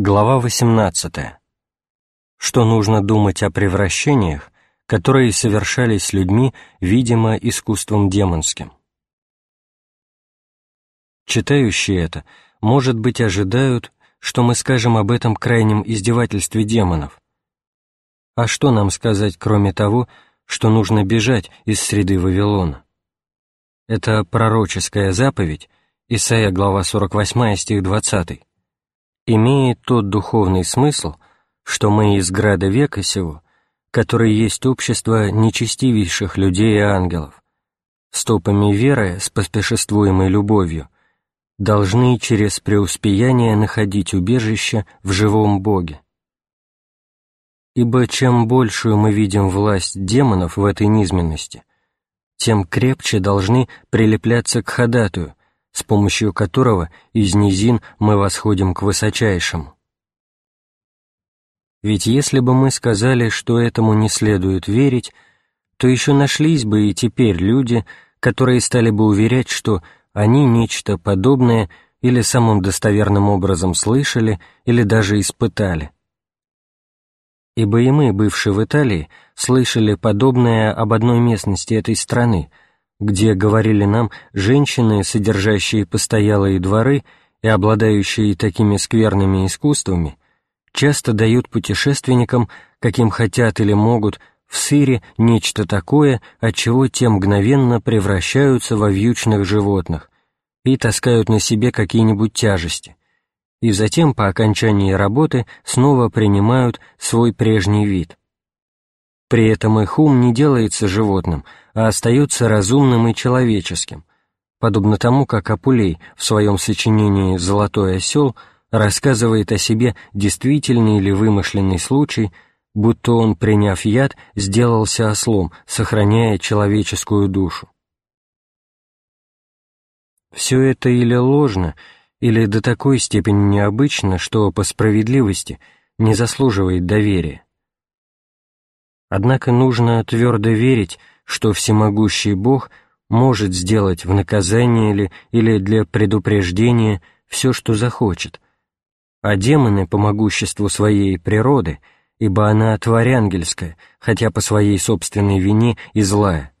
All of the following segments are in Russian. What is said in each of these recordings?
Глава 18. Что нужно думать о превращениях, которые совершались людьми, видимо, искусством демонским? Читающие это, может быть, ожидают, что мы скажем об этом крайнем издевательстве демонов. А что нам сказать, кроме того, что нужно бежать из среды Вавилона? Это пророческая заповедь, Исайя, глава 48, стих 20 имеет тот духовный смысл, что мы из града века сего, который есть общество нечестивейших людей и ангелов, стопами веры с поспешествуемой любовью, должны через преуспеяние находить убежище в живом Боге. Ибо чем большую мы видим власть демонов в этой низменности, тем крепче должны прилепляться к ходатую, с помощью которого из низин мы восходим к высочайшему. Ведь если бы мы сказали, что этому не следует верить, то еще нашлись бы и теперь люди, которые стали бы уверять, что они нечто подобное или самым достоверным образом слышали, или даже испытали. Ибо и мы, бывшие в Италии, слышали подобное об одной местности этой страны — где, говорили нам, женщины, содержащие постоялые дворы и обладающие такими скверными искусствами, часто дают путешественникам, каким хотят или могут, в сыре нечто такое, от чего те мгновенно превращаются во вьючных животных и таскают на себе какие-нибудь тяжести, и затем по окончании работы снова принимают свой прежний вид. При этом их ум не делается животным, а остается разумным и человеческим, подобно тому, как Апулей в своем сочинении «Золотой осел» рассказывает о себе действительный или вымышленный случай, будто он, приняв яд, сделался ослом, сохраняя человеческую душу. Все это или ложно, или до такой степени необычно, что по справедливости не заслуживает доверия. Однако нужно твердо верить, что всемогущий Бог может сделать в наказание или, или для предупреждения все, что захочет, а демоны по могуществу своей природы, ибо она творянгельская, хотя по своей собственной вине и злая,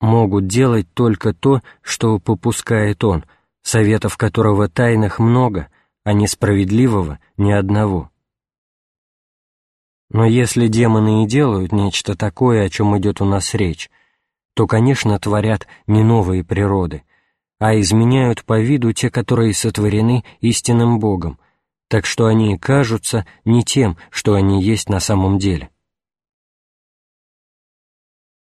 могут делать только то, что попускает Он, советов которого тайных много, а несправедливого ни одного. Но если демоны и делают нечто такое, о чем идет у нас речь, то, конечно, творят не новые природы, а изменяют по виду те, которые сотворены истинным Богом, так что они кажутся не тем, что они есть на самом деле.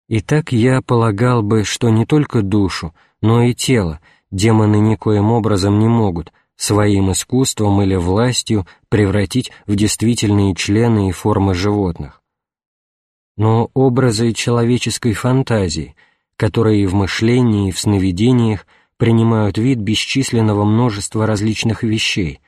Итак, я полагал бы, что не только душу, но и тело демоны никоим образом не могут — своим искусством или властью превратить в действительные члены и формы животных. Но образы человеческой фантазии, которые в мышлении и в сновидениях принимают вид бесчисленного множества различных вещей,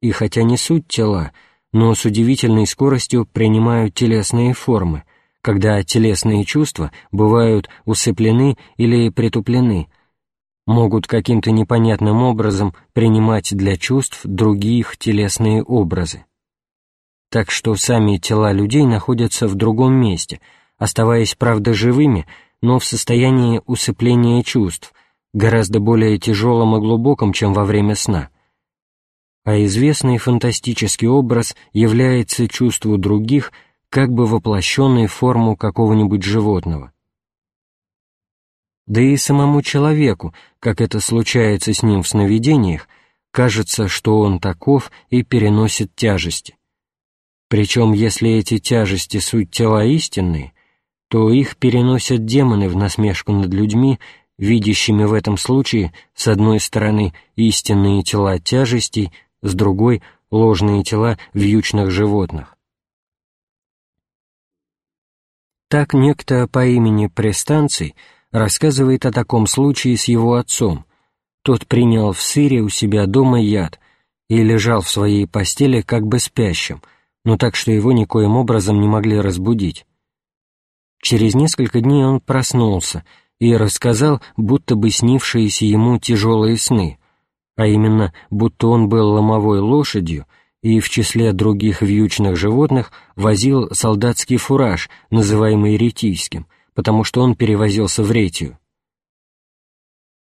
и хотя не суть тела, но с удивительной скоростью принимают телесные формы, когда телесные чувства бывают усыплены или притуплены, могут каким-то непонятным образом принимать для чувств других телесные образы. Так что сами тела людей находятся в другом месте, оставаясь, правда, живыми, но в состоянии усыпления чувств, гораздо более тяжелым и глубоком, чем во время сна. А известный фантастический образ является чувству других как бы воплощенной в форму какого-нибудь животного да и самому человеку, как это случается с ним в сновидениях, кажется, что он таков и переносит тяжести. Причем, если эти тяжести суть тела истинные, то их переносят демоны в насмешку над людьми, видящими в этом случае, с одной стороны, истинные тела тяжестей, с другой — ложные тела вьючных животных. Так некто по имени Престанций — рассказывает о таком случае с его отцом. Тот принял в сыре у себя дома яд и лежал в своей постели как бы спящим, но так, что его никоим образом не могли разбудить. Через несколько дней он проснулся и рассказал, будто бы снившиеся ему тяжелые сны, а именно, будто он был ломовой лошадью и в числе других вьючных животных возил солдатский фураж, называемый ретийским, потому что он перевозился в Ретию.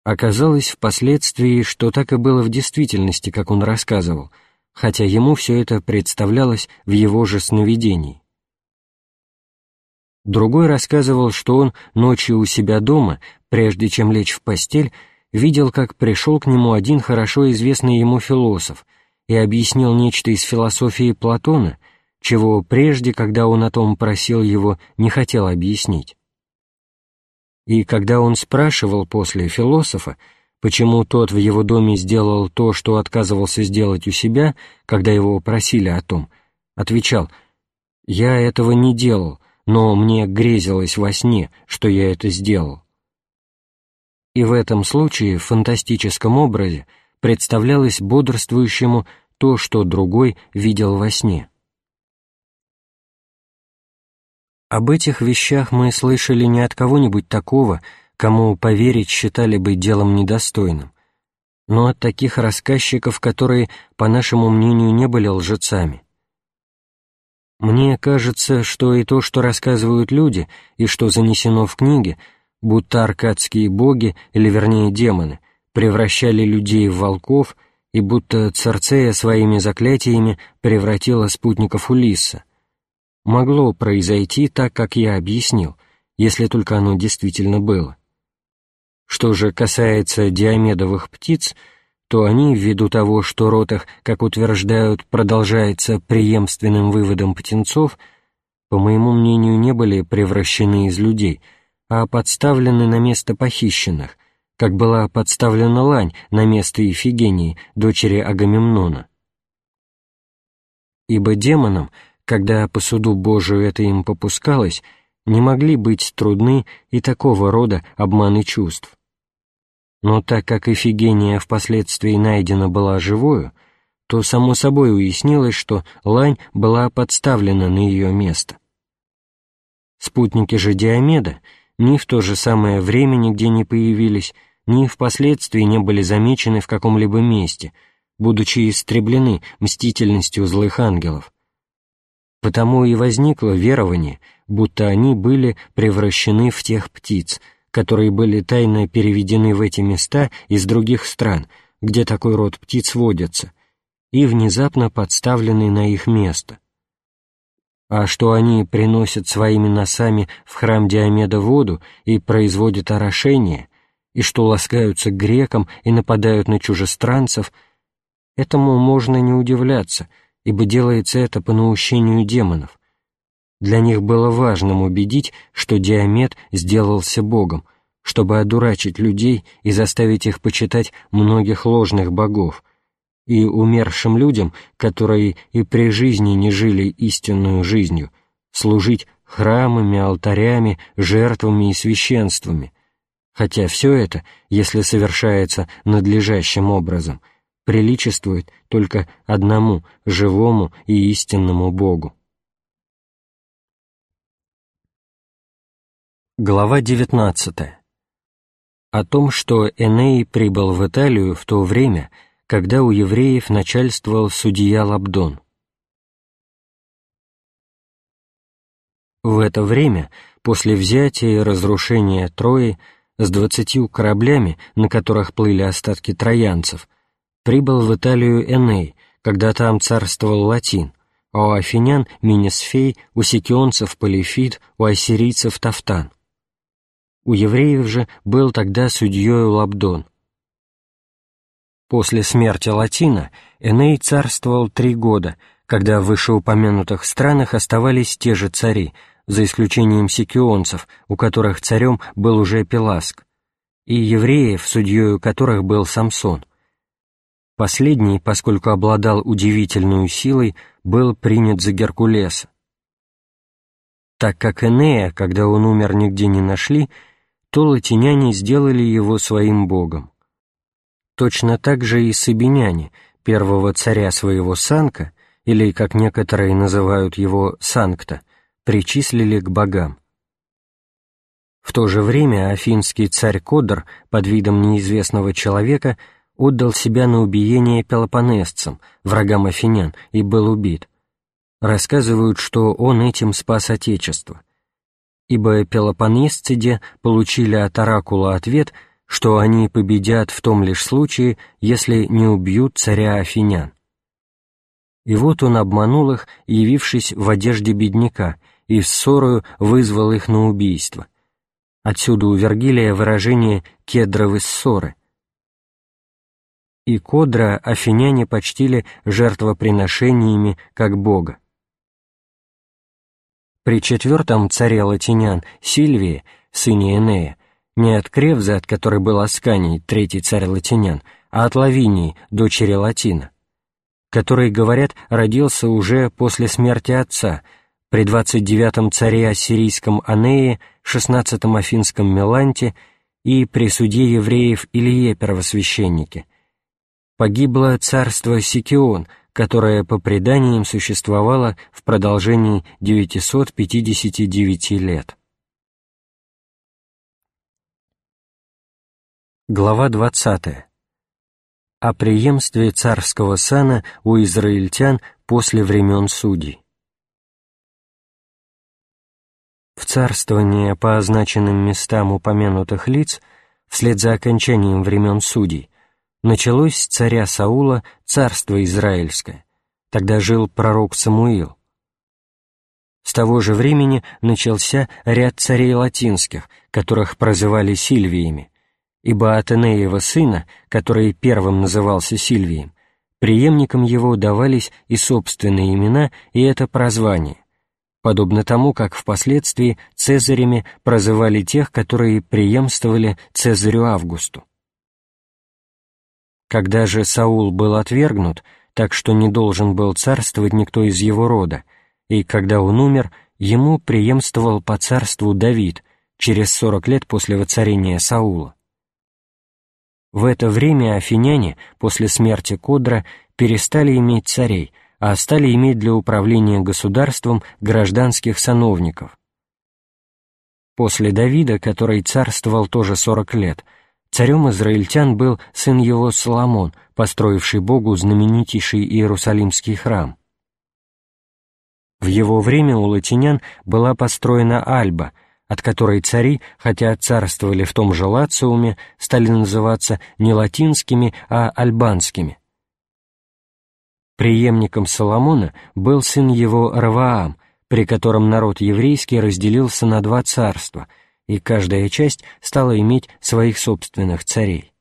Оказалось впоследствии, что так и было в действительности, как он рассказывал, хотя ему все это представлялось в его же сновидении. Другой рассказывал, что он ночью у себя дома, прежде чем лечь в постель, видел, как пришел к нему один хорошо известный ему философ и объяснил нечто из философии Платона, чего прежде, когда он о том просил его, не хотел объяснить. И когда он спрашивал после философа, почему тот в его доме сделал то, что отказывался сделать у себя, когда его просили о том, отвечал «Я этого не делал, но мне грезилось во сне, что я это сделал». И в этом случае в фантастическом образе представлялось бодрствующему то, что другой видел во сне. Об этих вещах мы слышали не от кого-нибудь такого, кому поверить считали бы делом недостойным, но от таких рассказчиков, которые, по нашему мнению, не были лжецами. Мне кажется, что и то, что рассказывают люди, и что занесено в книге, будто аркадские боги, или вернее демоны, превращали людей в волков, и будто Церцея своими заклятиями превратила спутников Улисса, могло произойти так, как я объяснил, если только оно действительно было. Что же касается диамедовых птиц — то они, ввиду того, что род их, как утверждают, продолжается преемственным выводом птенцов, по моему мнению, не были превращены из людей, а подставлены на место похищенных, как была подставлена лань на место Ифигении, дочери Агамемнона. Ибо демонам, когда по суду Божию это им попускалось, не могли быть трудны и такого рода обманы чувств. Но так как Эфигения впоследствии найдена была живою, то само собой уяснилось, что лань была подставлена на ее место. Спутники же Диомеда ни в то же самое время нигде не появились, ни впоследствии не были замечены в каком-либо месте, будучи истреблены мстительностью злых ангелов. Потому и возникло верование, будто они были превращены в тех птиц, которые были тайно переведены в эти места из других стран, где такой род птиц водятся, и внезапно подставлены на их место. А что они приносят своими носами в храм Диомеда воду и производят орошение, и что ласкаются к грекам и нападают на чужестранцев, этому можно не удивляться, ибо делается это по наущению демонов, для них было важным убедить, что Диамет сделался Богом, чтобы одурачить людей и заставить их почитать многих ложных богов, и умершим людям, которые и при жизни не жили истинную жизнью, служить храмами, алтарями, жертвами и священствами, хотя все это, если совершается надлежащим образом, приличествует только одному живому и истинному Богу. Глава 19. О том, что Эней прибыл в Италию в то время, когда у евреев начальствовал судья Лабдон. В это время, после взятия и разрушения Трои, с двадцатью кораблями, на которых плыли остатки троянцев, прибыл в Италию Эней, когда там царствовал Латин, а у афинян — Минисфей, у сикионцев — Полифит, у ассирийцев — Тафтан. У евреев же был тогда судьей Лабдон. После смерти Латина Эней царствовал три года, когда в вышеупомянутых странах оставались те же цари, за исключением сикионцев, у которых царем был уже Пеласк, и евреев, судьею которых был Самсон. Последний, поскольку обладал удивительной силой, был принят за Геркулеса. Так как Энея, когда он умер, нигде не нашли, то латиняне сделали его своим богом. Точно так же и сабиняне, первого царя своего Санка, или, как некоторые называют его, Санкта, причислили к богам. В то же время афинский царь Кодр под видом неизвестного человека отдал себя на убиение пелопонесцам, врагам афинян, и был убит. Рассказывают, что он этим спас Отечество. Ибо пелопонесциде получили от оракула ответ, что они победят в том лишь случае, если не убьют царя афинян. И вот он обманул их, явившись в одежде бедняка, и в ссору вызвал их на убийство. Отсюда у Вергилия выражение «кедровы ссоры», и Кодра афиняне почтили жертвоприношениями как бога. При четвертом царе латинян Сильвии, сыне Энея, не от Кревза, от которой был Асканий, третий царь латинян, а от Лавинии, дочери Латина, который, говорят, родился уже после смерти отца, при 29-м царе ассирийском Анее, 16-м афинском Меланте и при суде евреев Илье Первосвященнике, погибло царство Сикион, которое по преданиям существовало в продолжении 959 лет. Глава 20. О преемстве царского сана у израильтян после времен судей. В царствование по означенным местам упомянутых лиц, вслед за окончанием времен судей, началось с царя Саула царство Израильское. Тогда жил пророк Самуил. С того же времени начался ряд царей латинских, которых прозывали Сильвиями, ибо от Энеева сына, который первым назывался Сильвием, преемникам его давались и собственные имена, и это прозвание, подобно тому, как впоследствии цезарями прозывали тех, которые преемствовали Цезарю Августу. Когда же Саул был отвергнут, так что не должен был царствовать никто из его рода, и когда он умер, ему преемствовал по царству Давид через сорок лет после воцарения Саула. В это время афиняне после смерти Кодра перестали иметь царей, а стали иметь для управления государством гражданских сановников. После Давида, который царствовал тоже сорок лет, Царем израильтян был сын его Соломон, построивший Богу знаменитейший Иерусалимский храм. В его время у латинян была построена Альба, от которой цари, хотя царствовали в том же Лациуме, стали называться не латинскими, а альбанскими. Приемником Соломона был сын его Раваам, при котором народ еврейский разделился на два царства — и каждая часть стала иметь своих собственных царей.